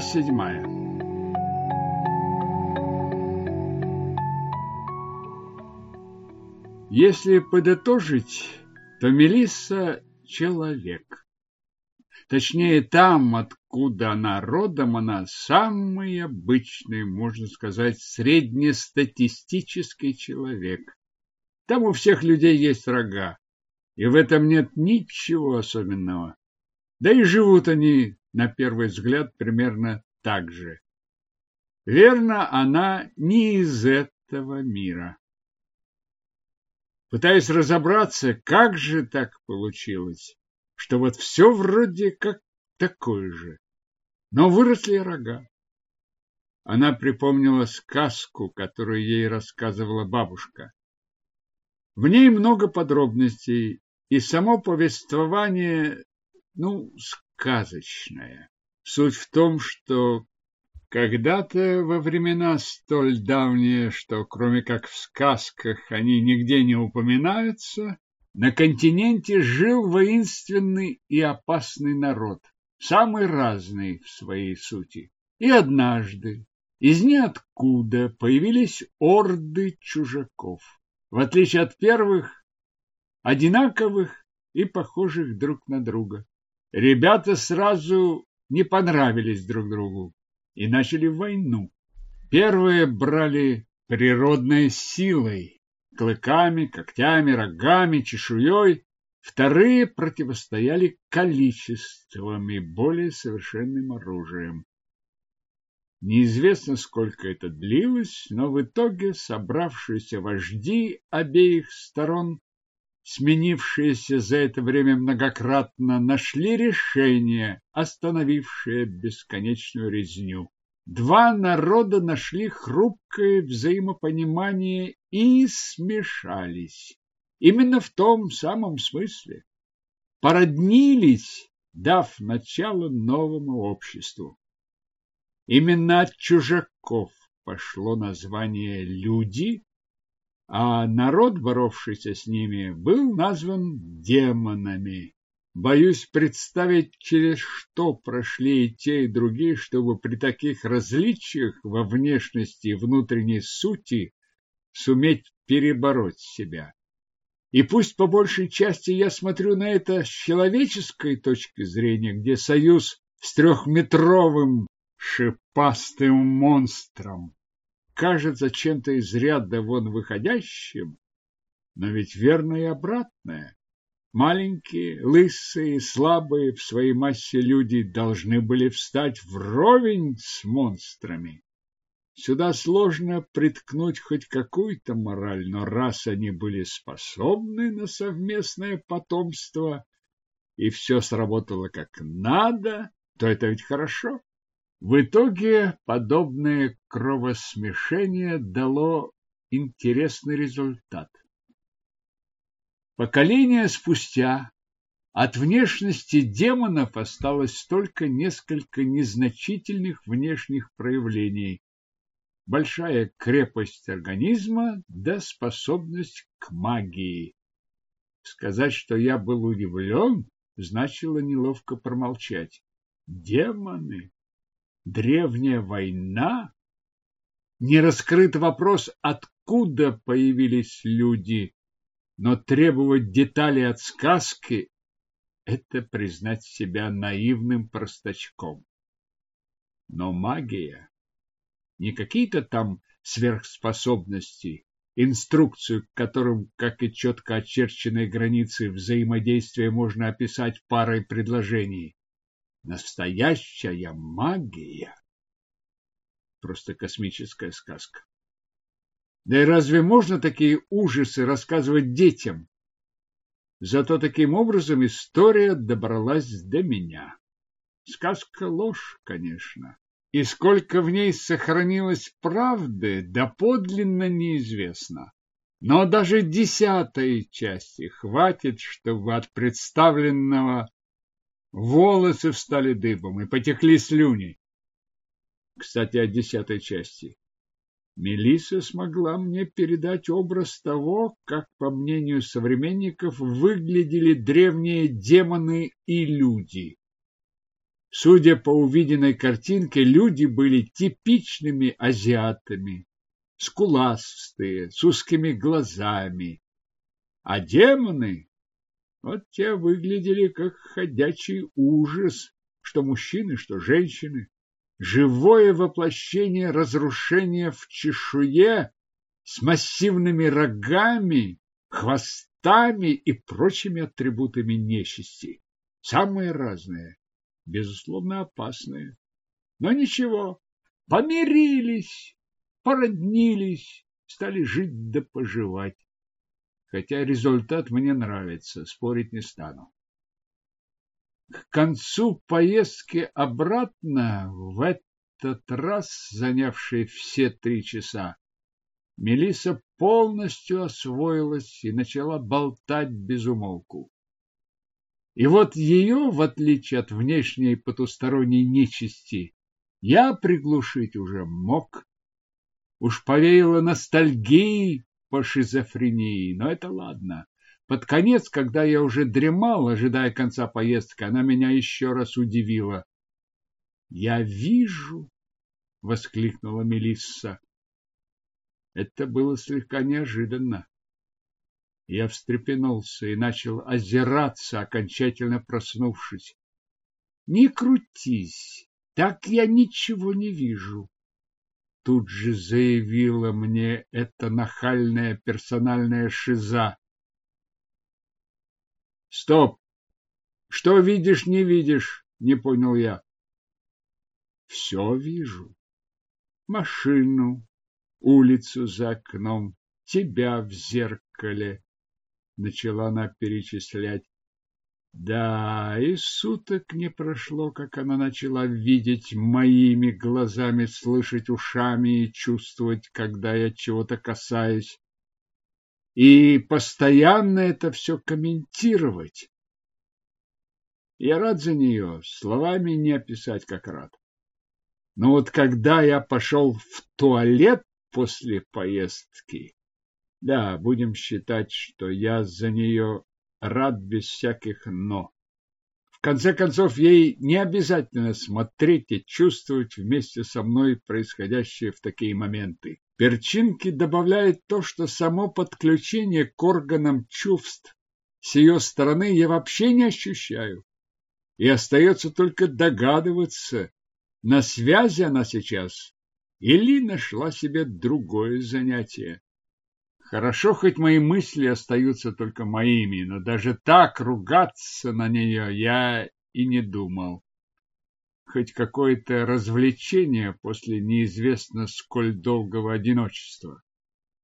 Седьмая Если подытожить, то Мелисса – человек. Точнее, там, откуда она родом, она самый обычный, можно сказать, среднестатистический человек. Там у всех людей есть рога, и в этом нет ничего особенного. Да и живут они, на первый взгляд, примерно так же. Верно, она не из этого мира. Пытаясь разобраться, как же так получилось, что вот все вроде как такое же, но выросли рога. Она припомнила сказку, которую ей рассказывала бабушка. В ней много подробностей, и само повествование, ну, сказочное. Суть в том, что когда-то во времена столь давние, что кроме как в сказках они нигде не упоминаются, на континенте жил воинственный и опасный народ, самый разный в своей сути. И однажды из ниоткуда появились орды чужаков. В отличие от первых, одинаковых и похожих друг на друга. Ребята сразу не понравились друг другу и начали войну. Первые брали природной силой, клыками, когтями, рогами, чешуей. Вторые противостояли количеством и более совершенным оружием. Неизвестно, сколько это длилось, но в итоге собравшиеся вожди обеих сторон, сменившиеся за это время многократно, нашли решение, остановившее бесконечную резню. Два народа нашли хрупкое взаимопонимание и смешались. Именно в том самом смысле. Породнились, дав начало новому обществу. Именно от чужаков пошло название «люди», а народ, боровшийся с ними, был назван демонами. Боюсь представить, через что прошли и те, и другие, чтобы при таких различиях во внешности и внутренней сути суметь перебороть себя. И пусть по большей части я смотрю на это с человеческой точки зрения, где союз с трехметровым шипастым монстром кажется чем-то из ряда вон выходящим, но ведь верно и обратное. Маленькие, лысые, слабые в своей массе люди должны были встать вровень с монстрами. Сюда сложно приткнуть хоть какую-то мораль, но раз они были способны на совместное потомство, и все сработало как надо, то это ведь хорошо. В итоге подобное кровосмешение дало интересный результат. Поколения спустя от внешности демонов осталось только несколько незначительных внешних проявлений большая крепость организма да способность к магии. Сказать, что я был удивлен, значило неловко промолчать. Демоны! Древняя война? Не раскрыт вопрос, откуда появились люди, но требовать деталей от сказки – это признать себя наивным простачком. Но магия не какие-то там сверхспособности, инструкцию, к которым, как и четко очерченные границы взаимодействия, можно описать парой предложений. Настоящая магия. Просто космическая сказка. Да и разве можно такие ужасы рассказывать детям? Зато таким образом история добралась до меня. Сказка ложь, конечно и сколько в ней сохранилось правды, доподлинно неизвестно. Но даже десятой части хватит, чтобы от представленного волосы встали дыбом и потекли слюни. Кстати, о десятой части. Мелисса смогла мне передать образ того, как, по мнению современников, выглядели древние демоны и люди. Судя по увиденной картинке, люди были типичными азиатами, скуластые, с узкими глазами. А демоны, вот те выглядели как ходячий ужас, что мужчины, что женщины. Живое воплощение разрушения в чешуе с массивными рогами, хвостами и прочими атрибутами нечисти. Самые разные, безусловно, опасные. Но ничего, помирились, породнились, стали жить да поживать. Хотя результат мне нравится, спорить не стану. К концу поездки обратно, в этот раз занявшей все три часа, Мелиса полностью освоилась и начала болтать без умолку. И вот ее, в отличие от внешней потусторонней нечисти, я приглушить уже мог. Уж повеяло ностальгией по шизофрении, но это ладно. Под конец, когда я уже дремал, ожидая конца поездки, она меня еще раз удивила. «Я вижу!» — воскликнула Мелисса. Это было слегка неожиданно. Я встрепенулся и начал озираться, окончательно проснувшись. «Не крутись, так я ничего не вижу!» Тут же заявила мне эта нахальная персональная шиза. Стоп! Что видишь, не видишь? Не понял я. Все вижу. Машину, улицу за окном, тебя в зеркале. Начала она перечислять. Да, и суток не прошло, как она начала видеть моими глазами, слышать ушами и чувствовать, когда я чего-то касаюсь и постоянно это все комментировать. Я рад за нее, словами не описать, как рад. Но вот когда я пошел в туалет после поездки, да, будем считать, что я за нее рад без всяких «но». В конце концов, ей не обязательно смотреть и чувствовать вместе со мной происходящее в такие моменты. Перчинки добавляет то, что само подключение к органам чувств с ее стороны я вообще не ощущаю. И остается только догадываться, на связи она сейчас или нашла себе другое занятие. Хорошо, хоть мои мысли остаются только моими, но даже так ругаться на нее я и не думал хоть какое-то развлечение после неизвестно сколь долгого одиночества.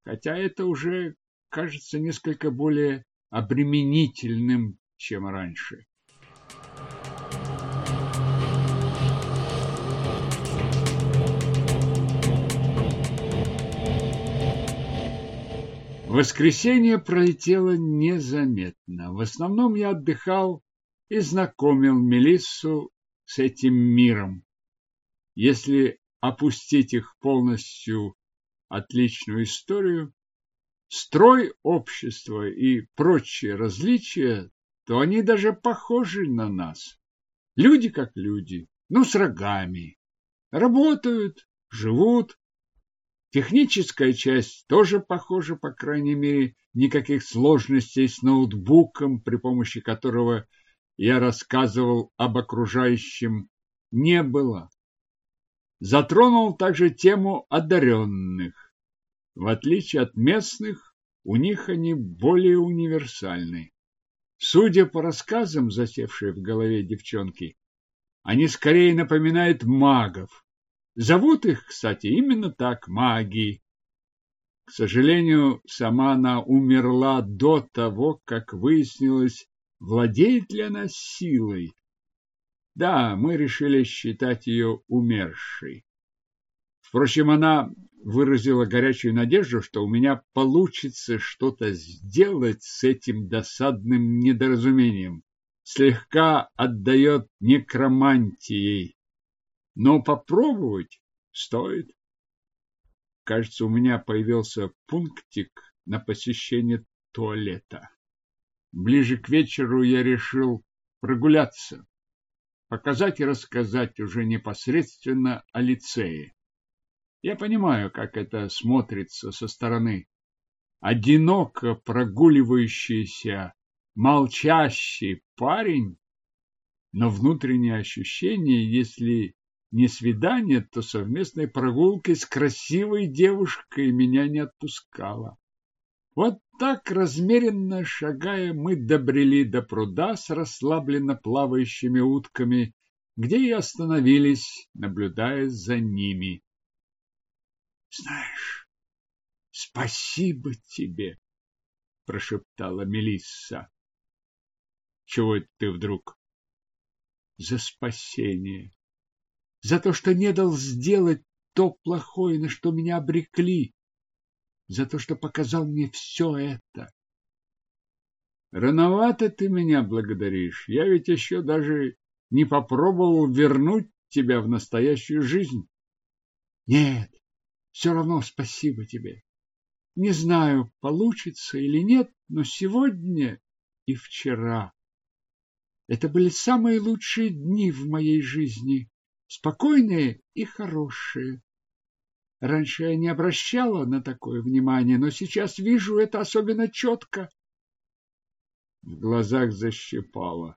Хотя это уже кажется несколько более обременительным, чем раньше. Воскресенье пролетело незаметно. В основном я отдыхал и знакомил Мелиссу с этим миром. Если опустить их полностью отличную историю, строй общества и прочие различия, то они даже похожи на нас. Люди как люди, ну, с рогами. Работают, живут. Техническая часть тоже похожа, по крайней мере, никаких сложностей с ноутбуком, при помощи которого я рассказывал об окружающем, не было. Затронул также тему одаренных. В отличие от местных, у них они более универсальны. Судя по рассказам, засевшие в голове девчонки, они скорее напоминают магов. Зовут их, кстати, именно так, маги. К сожалению, сама она умерла до того, как выяснилось, Владеет ли она силой? Да, мы решили считать ее умершей. Впрочем, она выразила горячую надежду, что у меня получится что-то сделать с этим досадным недоразумением. Слегка отдает некромантией. Но попробовать стоит. Кажется, у меня появился пунктик на посещение туалета. Ближе к вечеру я решил прогуляться. показать и рассказать уже непосредственно о лицее. Я понимаю, как это смотрится со стороны. Одиноко прогуливающийся, молчащий парень, но внутреннее ощущение, если не свидание, то совместной прогулкой с красивой девушкой меня не отпускало. Вот так, размеренно шагая, мы добрели до пруда с расслабленно плавающими утками, где и остановились, наблюдая за ними. Знаешь, спасибо тебе, прошептала Мелисса. Чего ты вдруг? За спасение. За то, что не дал сделать то плохое, на что меня обрекли за то, что показал мне все это. Рановато ты меня благодаришь. Я ведь еще даже не попробовал вернуть тебя в настоящую жизнь. Нет, все равно спасибо тебе. Не знаю, получится или нет, но сегодня и вчера это были самые лучшие дни в моей жизни, спокойные и хорошие. Раньше я не обращала на такое внимание, но сейчас вижу это особенно четко. В глазах защипало,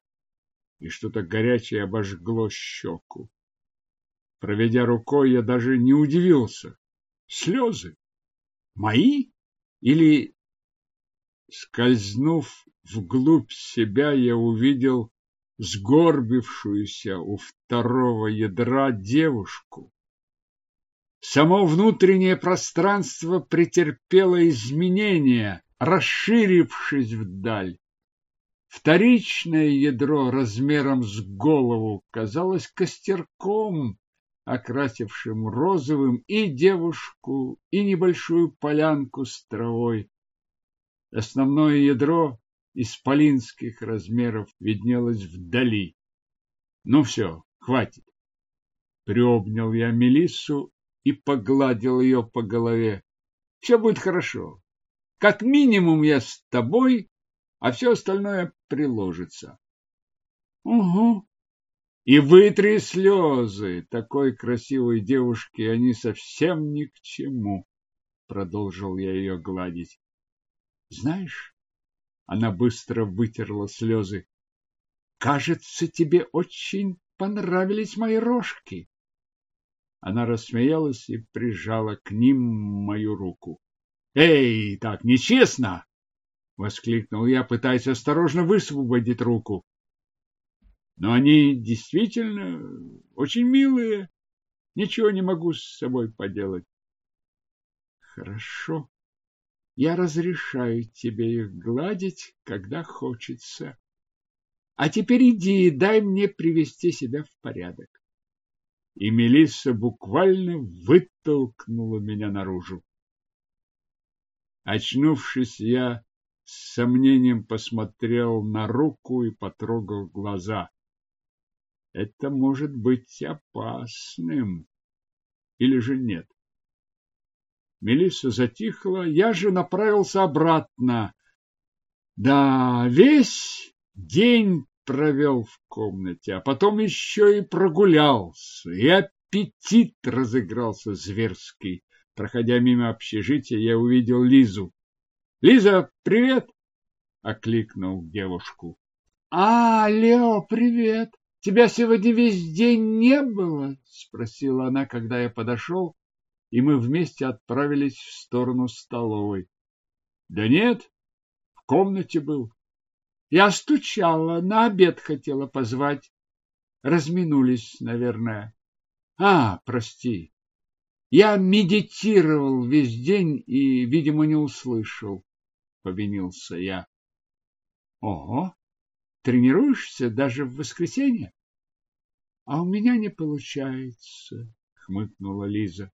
и что-то горячее обожгло щеку. Проведя рукой, я даже не удивился. Слезы? Мои? Или... Скользнув вглубь себя, я увидел сгорбившуюся у второго ядра девушку. Само внутреннее пространство претерпело изменения, расширившись вдаль. Вторичное ядро размером с голову казалось костерком, окрасившим розовым и девушку, и небольшую полянку с травой. Основное ядро исполинских размеров виднелось вдали. Ну все, хватит. Приобнял я Мелиссу и погладил ее по голове. Все будет хорошо. Как минимум я с тобой, а все остальное приложится. Угу. И вытри слезы. Такой красивой девушке они совсем ни к чему. Продолжил я ее гладить. Знаешь, она быстро вытерла слезы. Кажется, тебе очень понравились мои рожки. Она рассмеялась и прижала к ним мою руку. «Эй, так нечестно!» — воскликнул я, пытаясь осторожно высвободить руку. «Но они действительно очень милые. Ничего не могу с собой поделать». «Хорошо. Я разрешаю тебе их гладить, когда хочется. А теперь иди и дай мне привести себя в порядок и Мелисса буквально вытолкнула меня наружу. Очнувшись, я с сомнением посмотрел на руку и потрогал глаза. Это может быть опасным. Или же нет? Мелисса затихла, я же направился обратно. Да, весь день провел в комнате, а потом еще и прогулялся, и аппетит разыгрался зверский. Проходя мимо общежития, я увидел Лизу. — Лиза, привет! — окликнул девушку. — А, Лео, привет! Тебя сегодня весь день не было? — спросила она, когда я подошел, и мы вместе отправились в сторону столовой. — Да нет, в комнате был. Я стучала, на обед хотела позвать. Разминулись, наверное. А, прости. Я медитировал весь день и, видимо, не услышал. Повинился я. Ого! Тренируешься даже в воскресенье? А у меня не получается, хмыкнула Лиза.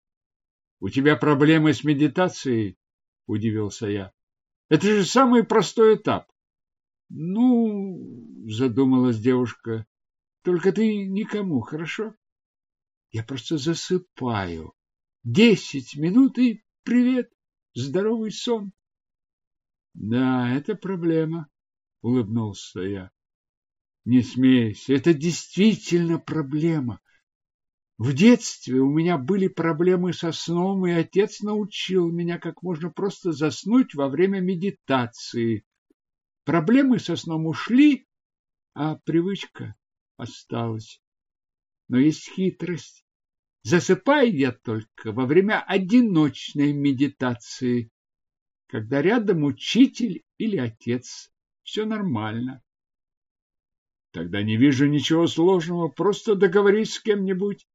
У тебя проблемы с медитацией? Удивился я. Это же самый простой этап. Ну, задумалась девушка, только ты никому, хорошо? Я просто засыпаю. Десять минут и привет, здоровый сон. Да, это проблема, улыбнулся я. не смейся, это действительно проблема. В детстве у меня были проблемы со сном, и отец научил меня, как можно просто заснуть во время медитации. Проблемы со сном ушли, а привычка осталась. Но есть хитрость. Засыпаю я только во время одиночной медитации, когда рядом учитель или отец. Все нормально. Тогда не вижу ничего сложного, просто договорись с кем-нибудь.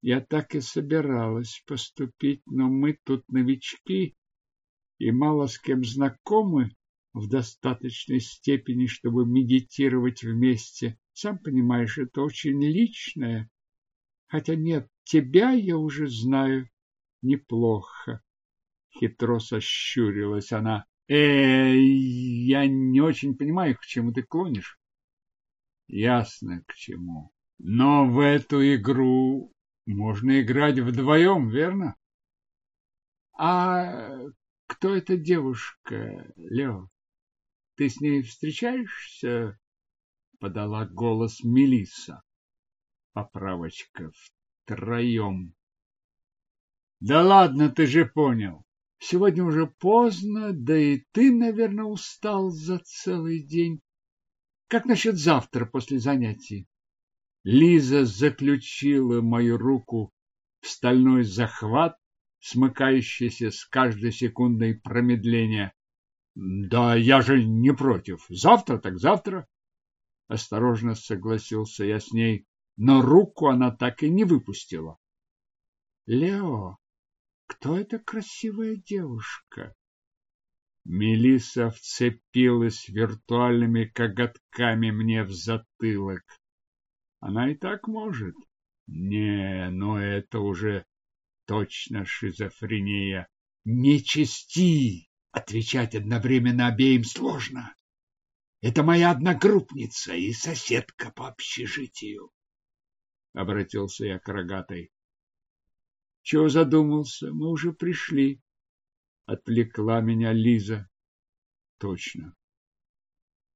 Я так и собиралась поступить, но мы тут новички и мало с кем знакомы в достаточной степени, чтобы медитировать вместе. Сам понимаешь, это очень личное. Хотя нет, тебя я уже знаю неплохо. Хитро сощурилась она. Э, я не очень понимаю, к чему ты клонишь. Ясно, к чему. Но в эту игру можно играть вдвоем, верно? А кто эта девушка, Лео? Ты с ней встречаешься? Подала голос Мелиса. Поправочка втроем. Да ладно, ты же понял. Сегодня уже поздно, да и ты, наверное, устал за целый день. Как насчет завтра после занятий? Лиза заключила мою руку в стальной захват, смыкающийся с каждой секундой промедления. Да я же не против. Завтра так завтра. Осторожно согласился я с ней, но руку она так и не выпустила. Лео, кто эта красивая девушка? Мелиса вцепилась виртуальными коготками мне в затылок. Она и так может. Не, но это уже точно шизофрения. Не чести! Отвечать одновременно обеим сложно. Это моя одногруппница и соседка по общежитию. Обратился я к рогатой. Чего задумался? Мы уже пришли. Отвлекла меня Лиза. Точно.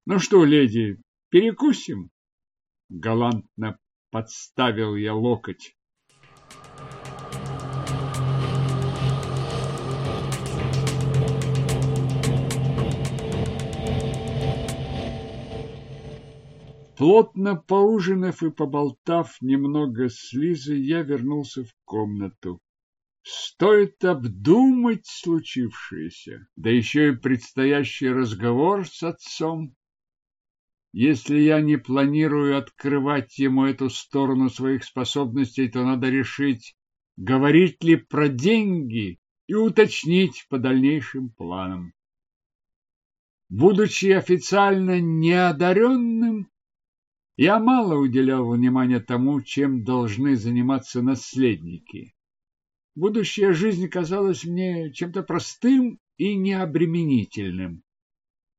Ну что, леди, перекусим? Галантно подставил я локоть. Плотно поужинав и поболтав немного с Лизой, я вернулся в комнату. Стоит обдумать случившееся, да еще и предстоящий разговор с отцом. Если я не планирую открывать ему эту сторону своих способностей, то надо решить, говорить ли про деньги и уточнить по дальнейшим планам. Будучи официально неодаренным, я мало уделял внимания тому, чем должны заниматься наследники. Будущая жизнь казалась мне чем-то простым и необременительным.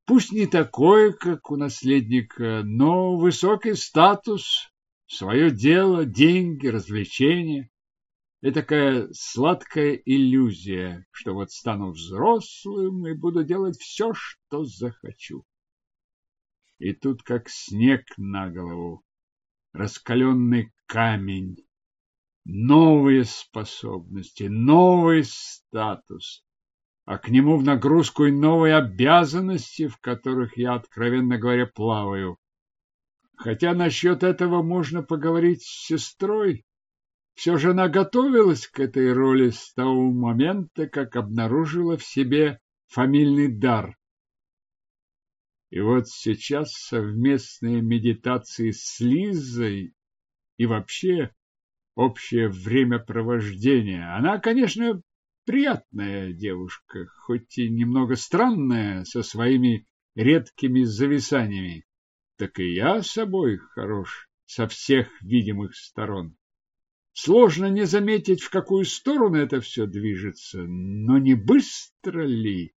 Пусть не такой, как у наследника, но высокий статус, свое дело, деньги, развлечения. И такая сладкая иллюзия, что вот стану взрослым и буду делать все, что захочу. И тут как снег на голову, раскаленный камень, новые способности, новый статус, а к нему в нагрузку и новые обязанности, в которых я, откровенно говоря, плаваю. Хотя насчет этого можно поговорить с сестрой. Все же она готовилась к этой роли с того момента, как обнаружила в себе фамильный дар. И вот сейчас совместные медитации с Лизой и вообще общее времяпровождение. Она, конечно, приятная девушка, хоть и немного странная, со своими редкими зависаниями. Так и я собой хорош со всех видимых сторон. Сложно не заметить, в какую сторону это все движется, но не быстро ли?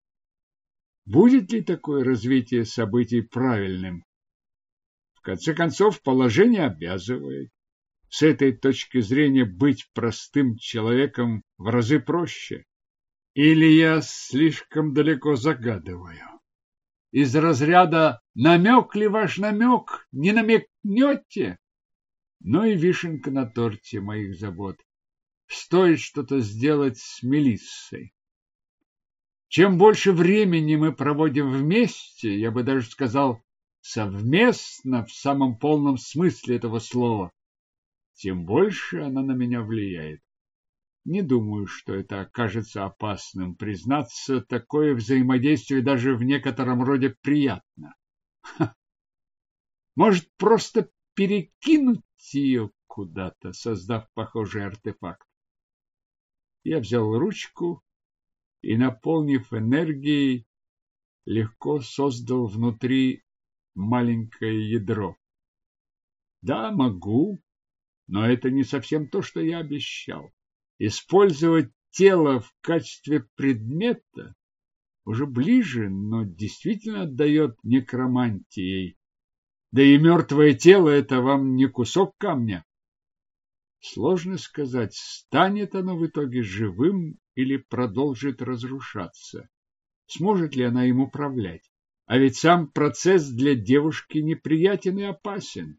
Будет ли такое развитие событий правильным? В конце концов, положение обязывает. С этой точки зрения быть простым человеком в разы проще. Или я слишком далеко загадываю? из разряда «намек ли ваш намек, не намекнете?» Но и вишенка на торте моих забот. Стоит что-то сделать с Мелиссой. Чем больше времени мы проводим вместе, я бы даже сказал, совместно в самом полном смысле этого слова, тем больше она на меня влияет. Не думаю, что это окажется опасным. Признаться, такое взаимодействие даже в некотором роде приятно. Ха. Может, просто перекинуть ее куда-то, создав похожий артефакт. Я взял ручку и, наполнив энергией, легко создал внутри маленькое ядро. Да, могу, но это не совсем то, что я обещал. Использовать тело в качестве предмета уже ближе, но действительно отдает некромантией. Да и мертвое тело – это вам не кусок камня. Сложно сказать, станет оно в итоге живым или продолжит разрушаться. Сможет ли она им управлять? А ведь сам процесс для девушки неприятен и опасен.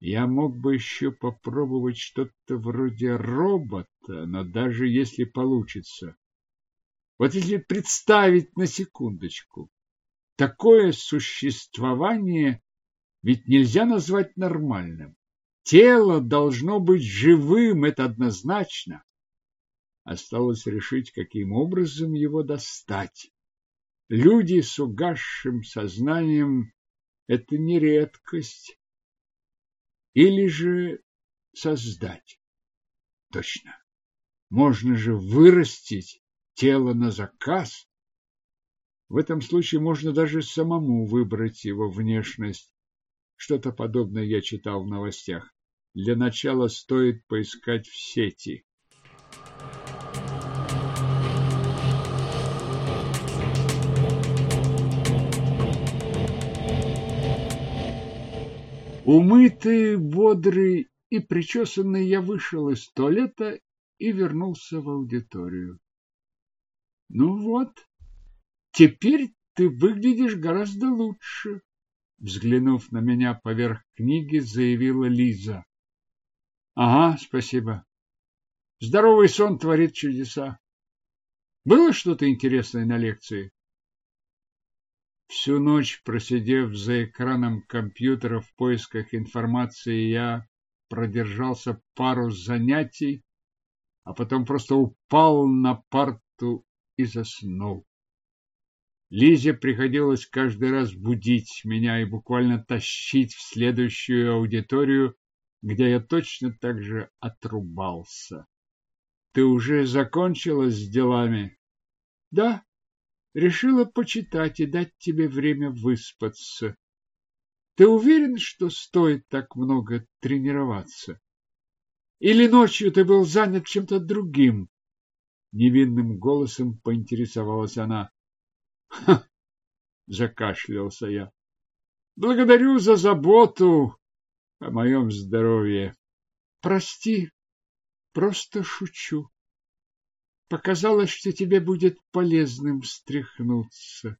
Я мог бы еще попробовать что-то вроде робота, но даже если получится. Вот если представить на секундочку, такое существование ведь нельзя назвать нормальным. Тело должно быть живым, это однозначно. Осталось решить, каким образом его достать. Люди с угасшим сознанием – это не редкость. Или же создать. Точно. Можно же вырастить тело на заказ. В этом случае можно даже самому выбрать его внешность. Что-то подобное я читал в новостях. Для начала стоит поискать в сети. Умытый, бодрый и причесанный я вышел из туалета и вернулся в аудиторию. Ну вот, теперь ты выглядишь гораздо лучше, взглянув на меня поверх книги, заявила Лиза. Ага, спасибо. Здоровый сон творит чудеса. Было что-то интересное на лекции? Всю ночь, просидев за экраном компьютера в поисках информации, я продержался пару занятий, а потом просто упал на парту и заснул. Лизе приходилось каждый раз будить меня и буквально тащить в следующую аудиторию, где я точно так же отрубался. — Ты уже закончила с делами? — Да, Решила почитать и дать тебе время выспаться. Ты уверен, что стоит так много тренироваться? Или ночью ты был занят чем-то другим? Невинным голосом поинтересовалась она. Ха! Закашлялся я. Благодарю за заботу о моем здоровье. Прости, просто шучу. Показалось, что тебе будет полезным встряхнуться.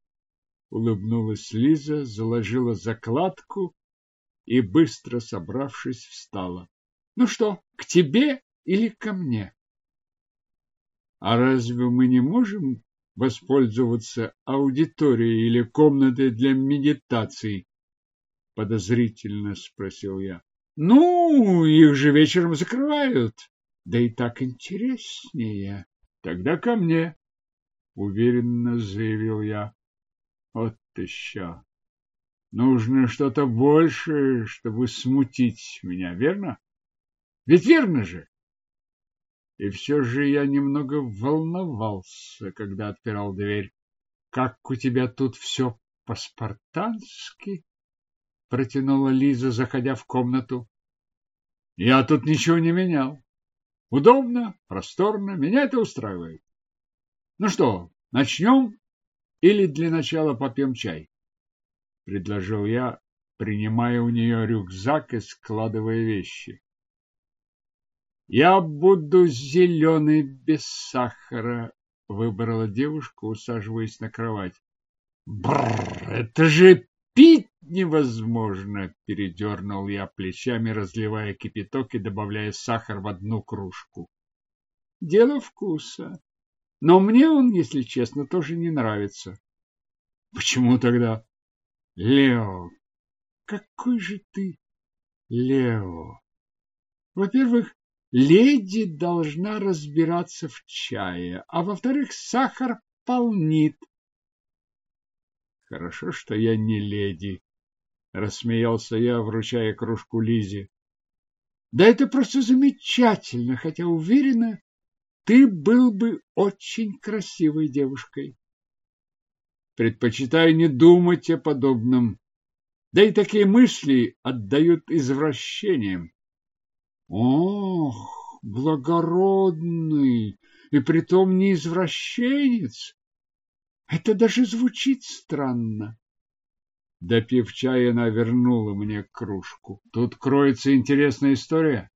Улыбнулась Лиза, заложила закладку и, быстро собравшись, встала. Ну что, к тебе или ко мне? А разве мы не можем воспользоваться аудиторией или комнатой для медитаций? Подозрительно спросил я. Ну, их же вечером закрывают. Да и так интереснее. Тогда ко мне, уверенно заявил я. Вот еще. Нужно что-то большее, чтобы смутить меня, верно? Ведь верно же? И все же я немного волновался, когда отпирал дверь. Как у тебя тут все по-спартански? Протянула Лиза, заходя в комнату. Я тут ничего не менял. Удобно, просторно, меня это устраивает. Ну что, начнем или для начала попьем чай? Предложил я, принимая у нее рюкзак и складывая вещи. Я буду зеленый без сахара, выбрала девушка, усаживаясь на кровать. Бррр, это же пить невозможно, передернул я плечами, разливая кипяток и добавляя сахар в одну кружку. Дело вкуса. Но мне он, если честно, тоже не нравится. Почему тогда? Лео, какой же ты Лео? Во-первых, леди должна разбираться в чае, а во-вторых, сахар полнит. Хорошо, что я не леди, рассмеялся я, вручая кружку Лизе. Да это просто замечательно, хотя уверена, ты был бы очень красивой девушкой. Предпочитаю не думать о подобном. Да и такие мысли отдают извращением. Ох, благородный, и притом не извращенец. Это даже звучит странно. Допив чая, она вернула мне кружку. Тут кроется интересная история.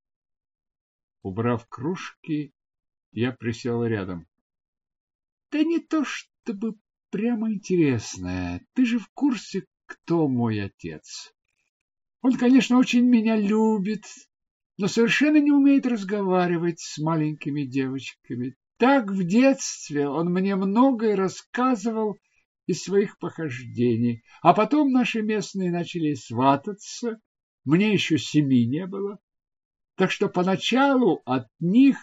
Убрав кружки, я присел рядом. Да не то чтобы прямо интересная. Ты же в курсе, кто мой отец. Он, конечно, очень меня любит, но совершенно не умеет разговаривать с маленькими девочками. Так в детстве он мне многое рассказывал из своих похождений, а потом наши местные начали свататься, мне еще семи не было, так что поначалу от них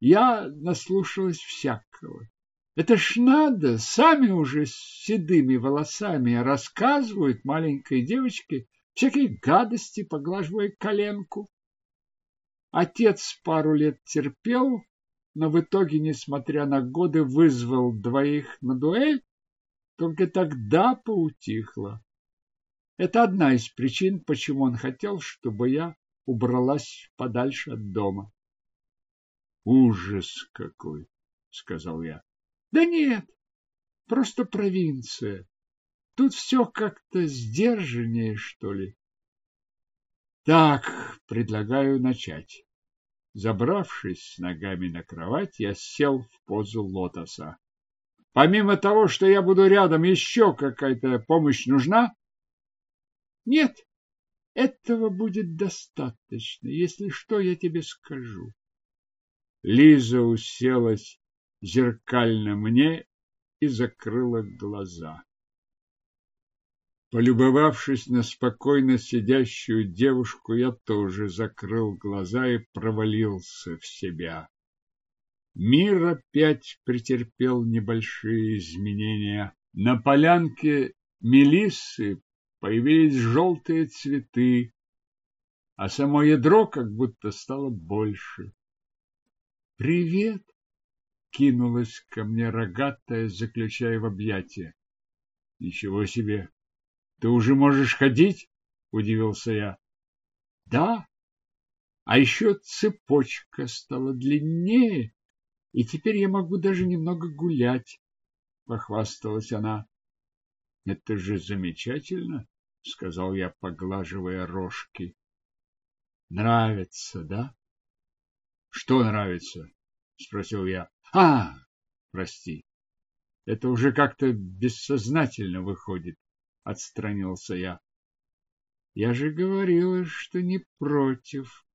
я наслушалась всякого. Это ж надо, сами уже с седыми волосами рассказывают маленькой девочке всякие гадости, поглаживая коленку. Отец пару лет терпел, но в итоге, несмотря на годы, вызвал двоих на дуэль, только тогда поутихло. Это одна из причин, почему он хотел, чтобы я убралась подальше от дома. Ужас какой, сказал я. Да нет, просто провинция. Тут все как-то сдержаннее, что ли. Так, предлагаю начать. Забравшись ногами на кровать, я сел в позу лотоса. Помимо того, что я буду рядом, еще какая-то помощь нужна? Нет, этого будет достаточно. Если что, я тебе скажу. Лиза уселась зеркально мне и закрыла глаза. Полюбовавшись на спокойно сидящую девушку, я тоже закрыл глаза и провалился в себя. Мир опять претерпел небольшие изменения. На полянке мелиссы появились желтые цветы, а само ядро как будто стало больше. «Привет!» — кинулась ко мне рогатая, заключая в объятия. «Ничего себе! Ты уже можешь ходить?» — удивился я. «Да, а еще цепочка стала длиннее, и теперь я могу даже немного гулять», — похвасталась она. «Это же замечательно!» — сказал я, поглаживая рожки. «Нравится, да?» Что нравится? Спросил я. А, прости. Это уже как-то бессознательно выходит. Отстранился я. Я же говорила, что не против.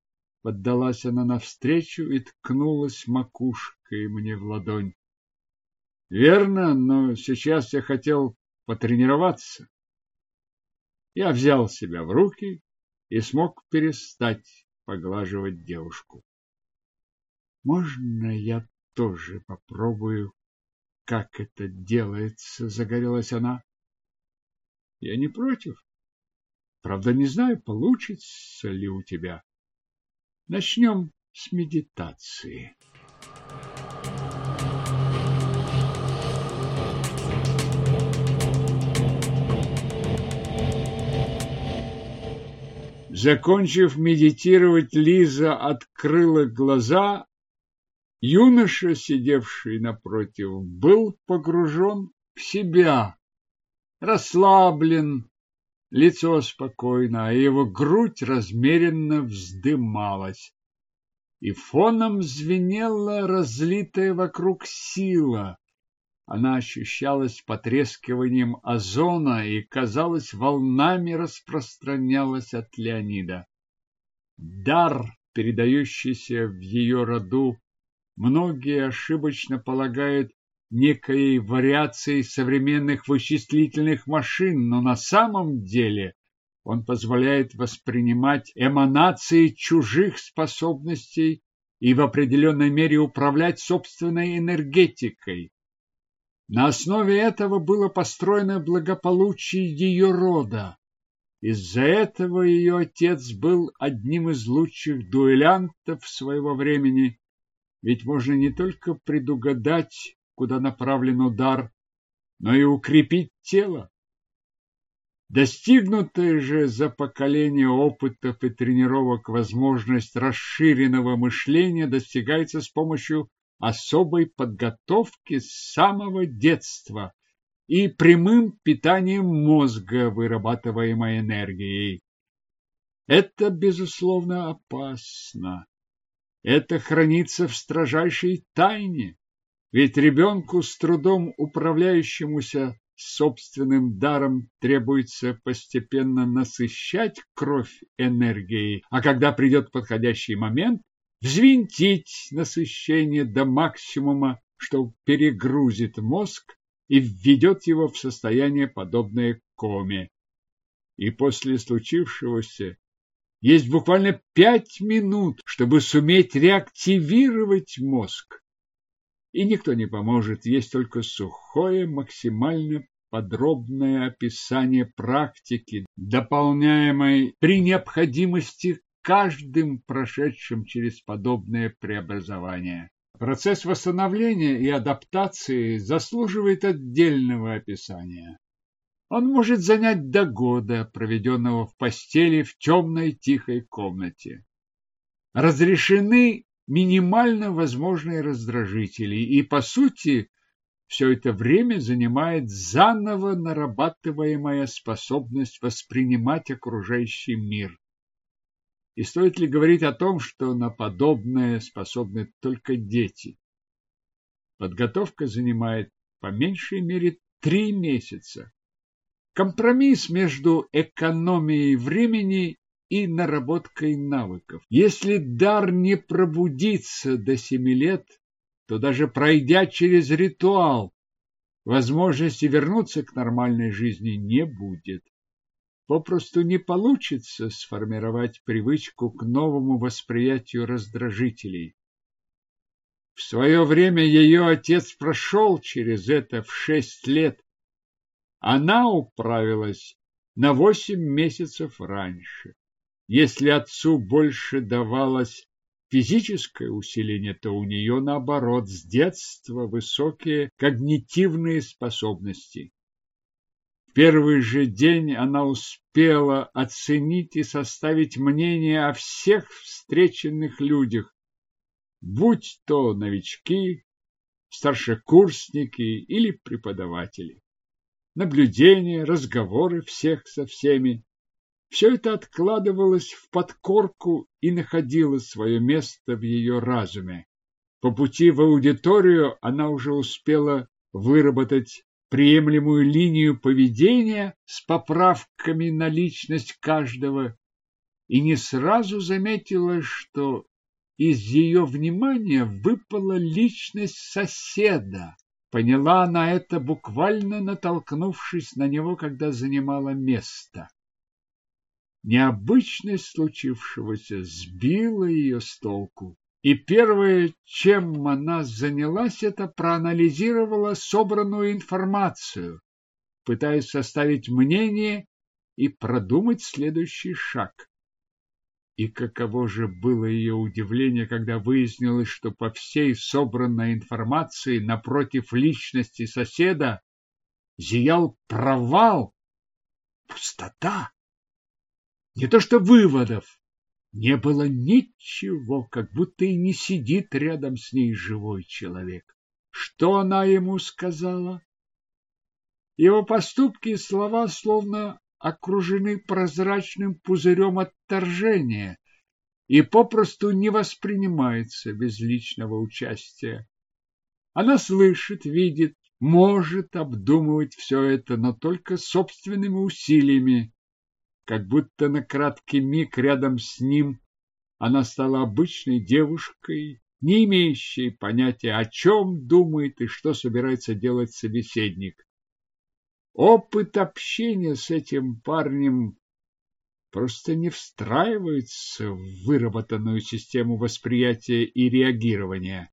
Поддалась она навстречу и ткнулась макушкой мне в ладонь. Верно, но сейчас я хотел потренироваться. Я взял себя в руки и смог перестать поглаживать девушку. Можно я тоже попробую, как это делается, загорелась она. Я не против. Правда, не знаю, получится ли у тебя. Начнем с медитации. Закончив медитировать, Лиза открыла глаза Юноша, сидевший напротив, был погружен в себя, расслаблен, лицо спокойно, а его грудь размеренно вздымалась. И фоном звенела разлитая вокруг сила. она ощущалась потрескиванием озона и, казалось, волнами распространялась от Леонида. Дар, передающийся в ее роду, многие ошибочно полагают некой вариацией современных вычислительных машин, но на самом деле он позволяет воспринимать эманации чужих способностей и в определенной мере управлять собственной энергетикой. На основе этого было построено благополучие ее рода. Из-за этого ее отец был одним из лучших дуэлянтов своего времени, ведь можно не только предугадать, куда направлен удар, но и укрепить тело. Достигнутая же за поколение опытов и тренировок возможность расширенного мышления достигается с помощью особой подготовки с самого детства и прямым питанием мозга, вырабатываемой энергией. Это, безусловно, опасно. Это хранится в строжайшей тайне, ведь ребенку, с трудом управляющемуся собственным даром, требуется постепенно насыщать кровь энергией, а когда придет подходящий момент, взвинтить насыщение до максимума, что перегрузит мозг и введет его в состояние, подобное коме. И после случившегося есть буквально пять минут, чтобы суметь реактивировать мозг. И никто не поможет, есть только сухое, максимально подробное описание практики, дополняемой при необходимости каждым прошедшим через подобное преобразование. Процесс восстановления и адаптации заслуживает отдельного описания. Он может занять до года, проведенного в постели в темной тихой комнате. Разрешены минимально возможные раздражители, и, по сути, все это время занимает заново нарабатываемая способность воспринимать окружающий мир. И стоит ли говорить о том, что на подобное способны только дети? Подготовка занимает по меньшей мере три месяца. Компромисс между экономией времени и наработкой навыков. Если дар не пробудится до семи лет, то даже пройдя через ритуал, возможности вернуться к нормальной жизни не будет попросту не получится сформировать привычку к новому восприятию раздражителей. В свое время ее отец прошел через это в шесть лет. Она управилась на восемь месяцев раньше. Если отцу больше давалось физическое усиление, то у нее, наоборот, с детства высокие когнитивные способности первый же день она успела оценить и составить мнение о всех встреченных людях, будь то новички, старшекурсники или преподаватели. Наблюдения, разговоры всех со всеми. Все это откладывалось в подкорку и находило свое место в ее разуме. По пути в аудиторию она уже успела выработать приемлемую линию поведения с поправками на личность каждого и не сразу заметила, что из ее внимания выпала личность соседа. Поняла она это, буквально натолкнувшись на него, когда занимала место. Необычность случившегося сбила ее с толку. И первое, чем она занялась, это проанализировала собранную информацию, пытаясь составить мнение и продумать следующий шаг. И каково же было ее удивление, когда выяснилось, что по всей собранной информации напротив личности соседа зиял провал, пустота. Не то что выводов, не было ничего, как будто и не сидит рядом с ней живой человек. Что она ему сказала? Его поступки и слова словно окружены прозрачным пузырем отторжения и попросту не воспринимаются без личного участия. Она слышит, видит, может обдумывать все это, но только собственными усилиями, как будто на краткий миг рядом с ним она стала обычной девушкой, не имеющей понятия, о чем думает и что собирается делать собеседник. Опыт общения с этим парнем просто не встраивается в выработанную систему восприятия и реагирования.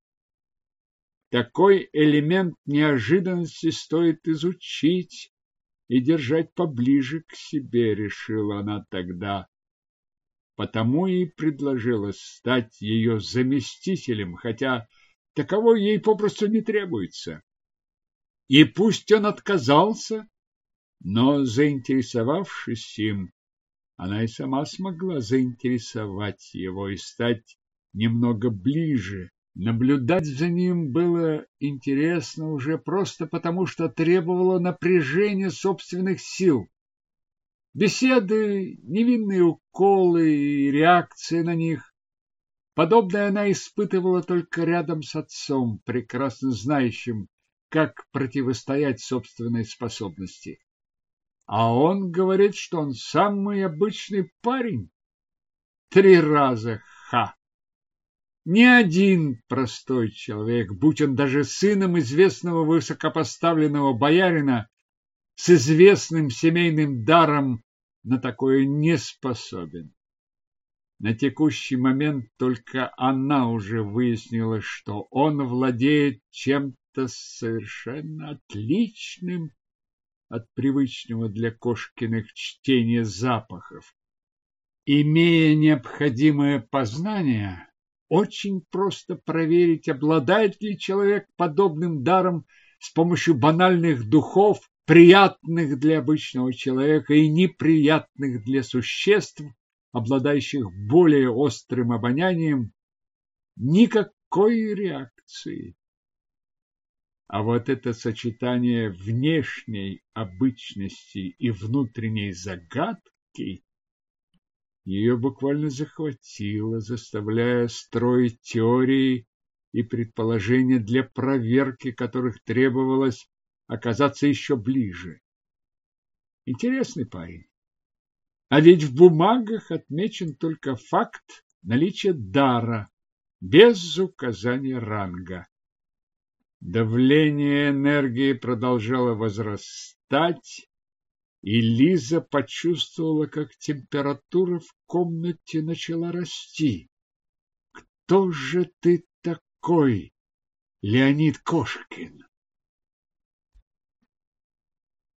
Такой элемент неожиданности стоит изучить и держать поближе к себе, решила она тогда. Потому и предложила стать ее заместителем, хотя таковой ей попросту не требуется. И пусть он отказался, но, заинтересовавшись им, она и сама смогла заинтересовать его и стать немного ближе, Наблюдать за ним было интересно уже просто потому, что требовало напряжения собственных сил. Беседы, невинные уколы и реакции на них. Подобное она испытывала только рядом с отцом, прекрасно знающим, как противостоять собственной способности. А он говорит, что он самый обычный парень. Три раза ха! Ни один простой человек, будь он даже сыном известного высокопоставленного боярина, с известным семейным даром на такое не способен. На текущий момент только она уже выяснила, что он владеет чем-то совершенно отличным от привычного для Кошкиных чтения запахов. Имея необходимое познание, очень просто проверить, обладает ли человек подобным даром с помощью банальных духов, приятных для обычного человека и неприятных для существ, обладающих более острым обонянием, никакой реакции. А вот это сочетание внешней обычности и внутренней загадки ее буквально захватило, заставляя строить теории и предположения для проверки, которых требовалось оказаться еще ближе. Интересный парень. А ведь в бумагах отмечен только факт наличия дара, без указания ранга. Давление энергии продолжало возрастать, и Лиза почувствовала, как температура в комнате начала расти. Кто же ты такой, Леонид Кошкин?